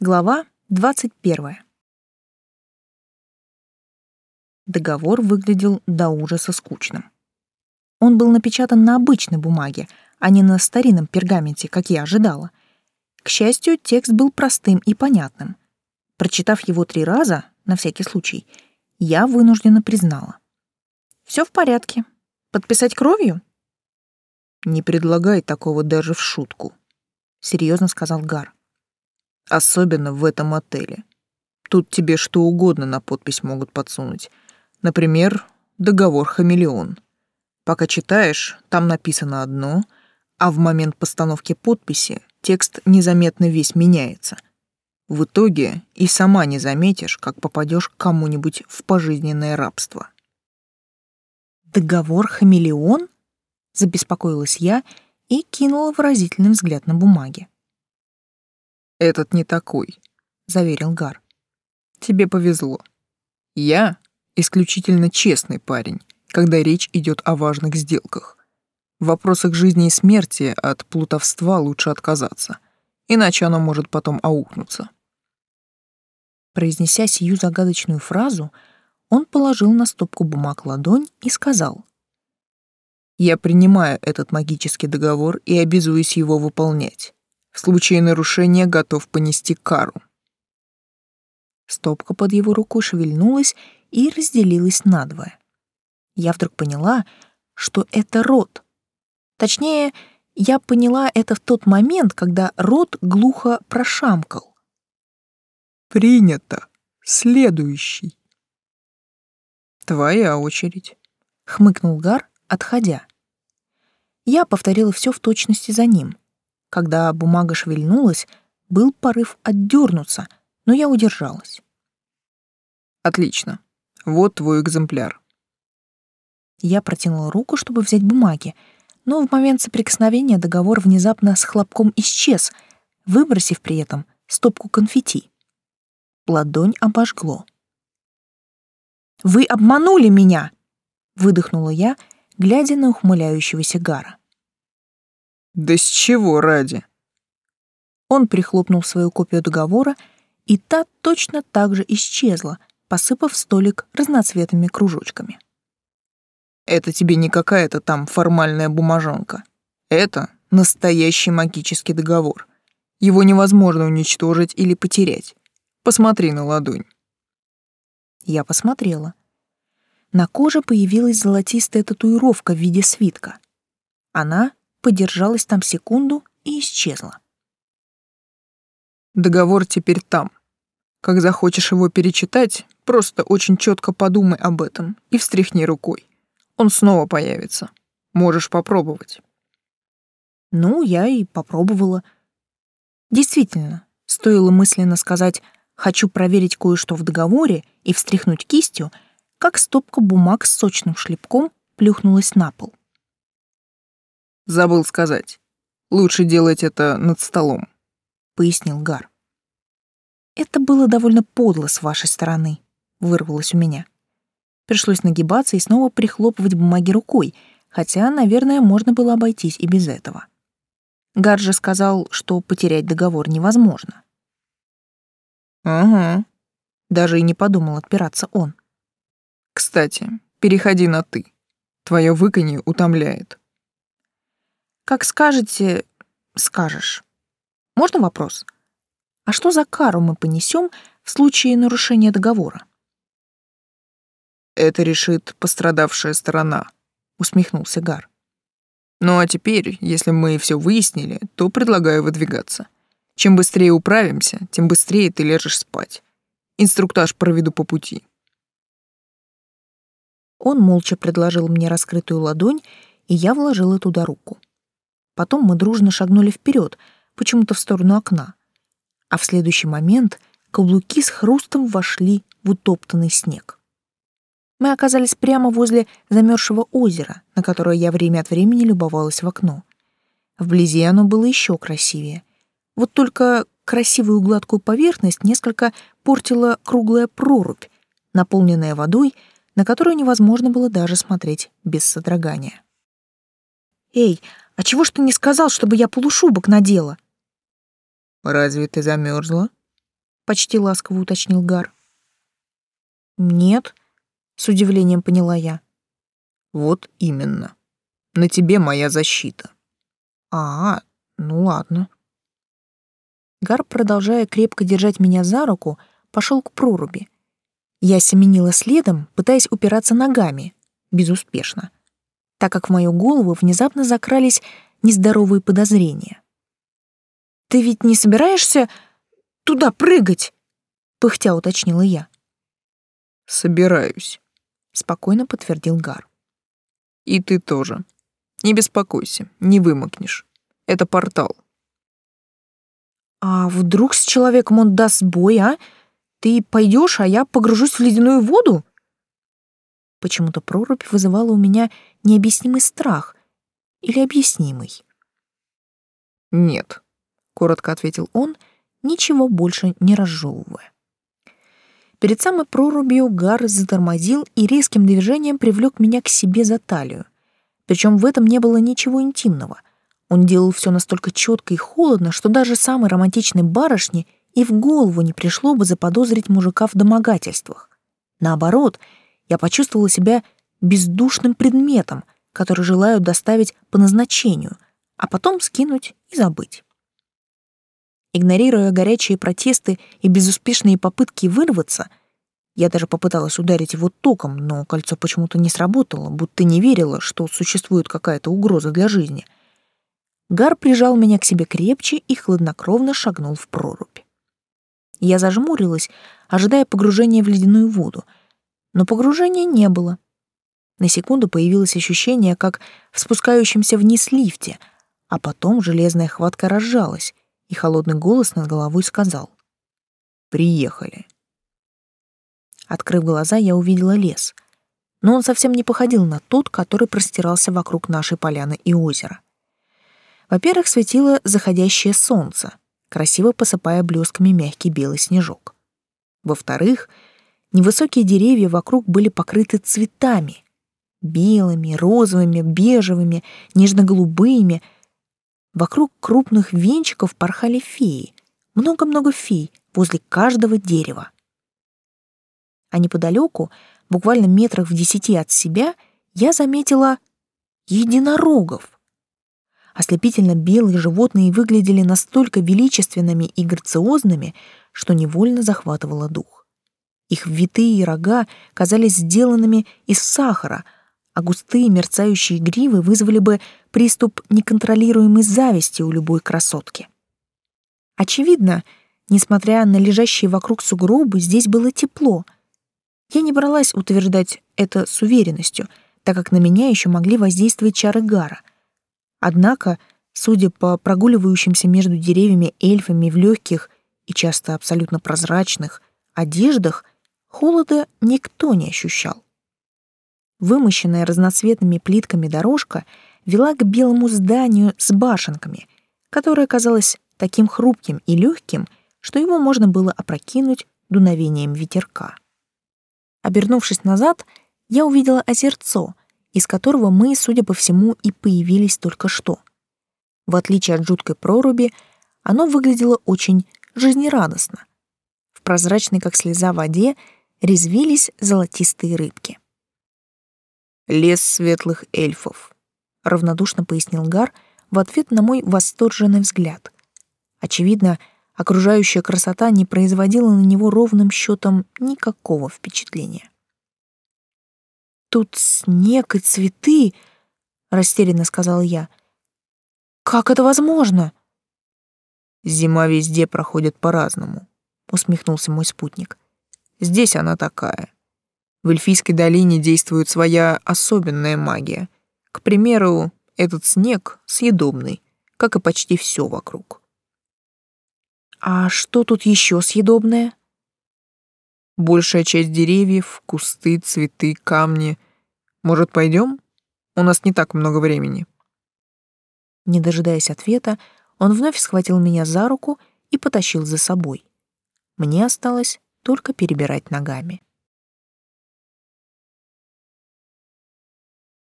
Глава 21. Договор выглядел до ужаса скучным. Он был напечатан на обычной бумаге, а не на старинном пергаменте, как я ожидала. К счастью, текст был простым и понятным. Прочитав его три раза, на всякий случай, я вынужденно признала. Все в порядке. Подписать кровью? Не предлагай такого даже в шутку, серьезно сказал Гар. Особенно в этом отеле. Тут тебе что угодно на подпись могут подсунуть. Например, договор хамелеон. Пока читаешь, там написано одно, а в момент постановки подписи текст незаметно весь меняется. В итоге и сама не заметишь, как попадешь к кому-нибудь в пожизненное рабство. «Договор хамелеон?» — забеспокоилась я и кинула выразительный взгляд на бумаге. Этот не такой, заверил Гар. Тебе повезло. Я исключительно честный парень, когда речь идет о важных сделках. В вопросах жизни и смерти от плутовства лучше отказаться, иначе оно может потом аукнуться. Произнеся сию загадочную фразу, он положил на стопку бумаг ладонь и сказал: "Я принимаю этот магический договор и обязуюсь его выполнять. В случае нарушения готов понести кару. Стопка под его рукой шевельнулась и разделилась надвое. Я вдруг поняла, что это рот. Точнее, я поняла это в тот момент, когда рот глухо прошамкал. «Принято. Следующий». «Твоя очередь», — хмыкнул Гар, отходя. Я повторила все в точности за ним — когда бумага шевельнулась, был порыв отдернуться, но я удержалась. Отлично. Вот твой экземпляр. Я протянула руку, чтобы взять бумаги, но в момент соприкосновения договор внезапно с хлопком исчез, выбросив при этом стопку конфетти. Ладонь обожгло. «Вы обманули меня!» — выдохнула я, глядя на ухмыляющегося Гара. Да с чего ради? Он прихлопнул свою копию договора, и та точно так же исчезла, посыпав столик разноцветными кружочками. Это тебе не какая-то там формальная бумажонка. Это настоящий магический договор. Его невозможно уничтожить или потерять. Посмотри на ладонь. Я посмотрела. На коже появилась золотистая татуировка в виде свитка. Она подержалась там секунду и исчезла. Договор теперь там. Как захочешь его перечитать, просто очень четко подумай об этом и встряхни рукой. Он снова появится. Можешь попробовать. Ну, я и попробовала. Действительно, стоило мысленно сказать «хочу проверить кое-что в договоре» и встряхнуть кистью, как стопка бумаг с сочным шлепком плюхнулась на пол. Забыл сказать. Лучше делать это над столом, пояснил Гар. Это было довольно подло с вашей стороны, вырвалось у меня. Пришлось нагибаться и снова прихлопывать бумаги рукой, хотя, наверное, можно было обойтись и без этого. Гар же сказал, что потерять договор невозможно. Ага. Даже и не подумал отпираться он. Кстати, переходи на «ты». Твое выканье утомляет. Как скажете, скажешь. Можно вопрос? А что за кару мы понесем в случае нарушения договора? Это решит пострадавшая сторона, усмехнулся Гар. Ну а теперь, если мы все выяснили, то предлагаю выдвигаться. Чем быстрее управимся, тем быстрее ты лежишь спать. Инструктаж проведу по пути. Он молча предложил мне раскрытую ладонь, и я вложила туда руку. Потом мы дружно шагнули вперед, почему-то в сторону окна. А в следующий момент каблуки с хрустом вошли в утоптанный снег. Мы оказались прямо возле замерзшего озера, на которое я время от времени любовалась в окно. Вблизи оно было еще красивее. Вот только красивую гладкую поверхность несколько портила круглая прорубь, наполненная водой, на которую невозможно было даже смотреть без содрогания. «Эй, а чего ж ты не сказал, чтобы я полушубок надела? Разве ты замерзла? почти ласково уточнил Гар. Нет, с удивлением поняла я. Вот именно. На тебе моя защита. А, ну ладно. Гар, продолжая крепко держать меня за руку, пошел к проруби. Я семенила следом, пытаясь упираться ногами, безуспешно, так как в мою голову внезапно закрались нездоровые подозрения. «Ты ведь не собираешься туда прыгать?» — пыхтя уточнила я. «Собираюсь», — спокойно подтвердил Гар. «И ты тоже. Не беспокойся, не вымокнешь. Это портал». «А вдруг с человеком он даст бой, а? Ты пойдешь, а я погружусь в ледяную воду?» Почему-то прорубь вызывала у меня необъяснимый страх. Или объяснимый. «Нет», — коротко ответил он, ничего больше не разжевывая. Перед самой прорубью Гар затормозил и резким движением привлек меня к себе за талию. Причем в этом не было ничего интимного. Он делал все настолько четко и холодно, что даже самой романтичной барышне и в голову не пришло бы заподозрить мужика в домогательствах. Наоборот, я почувствовала себя бездушным предметом, который желаю доставить по назначению, а потом скинуть и забыть. Игнорируя горячие протесты и безуспешные попытки вырваться, я даже попыталась ударить его током, но кольцо почему-то не сработало, будто не верила, что существует какая-то угроза для жизни — Гар прижал меня к себе крепче и хладнокровно шагнул в прорубь. Я зажмурилась, ожидая погружения в ледяную воду, но погружения не было. На секунду появилось ощущение, как в спускающемся вниз лифте, а потом железная хватка разжалась, и холодный голос над головой сказал «Приехали». Открыв глаза, я увидела лес, но он совсем не походил на тот, который простирался вокруг нашей поляны и озера. Во-первых, светило заходящее солнце, красиво посыпая блесками мягкий белый снежок. Во-вторых, невысокие деревья вокруг были покрыты цветами — белыми, розовыми, бежевыми, нежно-голубыми. Вокруг крупных венчиков порхали феи, много-много фей возле каждого дерева. А неподалеку, буквально метрах в десяти от себя, я заметила единорогов — Ослепительно белые животные выглядели настолько величественными и грациозными, что невольно захватывало дух. Их витые рога казались сделанными из сахара, а густые мерцающие гривы вызвали бы приступ неконтролируемой зависти у любой красотки. Очевидно, несмотря на лежащие вокруг сугробы, здесь было тепло. Я не бралась утверждать это с уверенностью, так как на меня еще могли воздействовать чары Гара — Однако, судя по прогуливающимся между деревьями эльфами в легких и часто абсолютно прозрачных одеждах, холода никто не ощущал. Вымощенная разноцветными плитками дорожка вела к белому зданию с башенками, которое казалось таким хрупким и легким, что его можно было опрокинуть дуновением ветерка. Обернувшись назад, я увидела озерцо, из которого мы, судя по всему, и появились только что. В отличие от жуткой проруби, оно выглядело очень жизнерадостно. В прозрачной, как слеза, воде резвились золотистые рыбки. «Лес светлых эльфов», — равнодушно пояснил Гар в ответ на мой восторженный взгляд. Очевидно, окружающая красота не производила на него ровным счетом никакого впечатления. Тут снег и цветы, растерянно сказала я. Как это возможно? Зима везде проходит по-разному, усмехнулся мой спутник. Здесь она такая. В эльфийской долине действует своя особенная магия. К примеру, этот снег съедобный, как и почти все вокруг. А что тут еще съедобное? Большая часть деревьев, кусты, цветы, камни. Может, пойдем? У нас не так много времени. Не дожидаясь ответа, он вновь схватил меня за руку и потащил за собой. Мне осталось только перебирать ногами.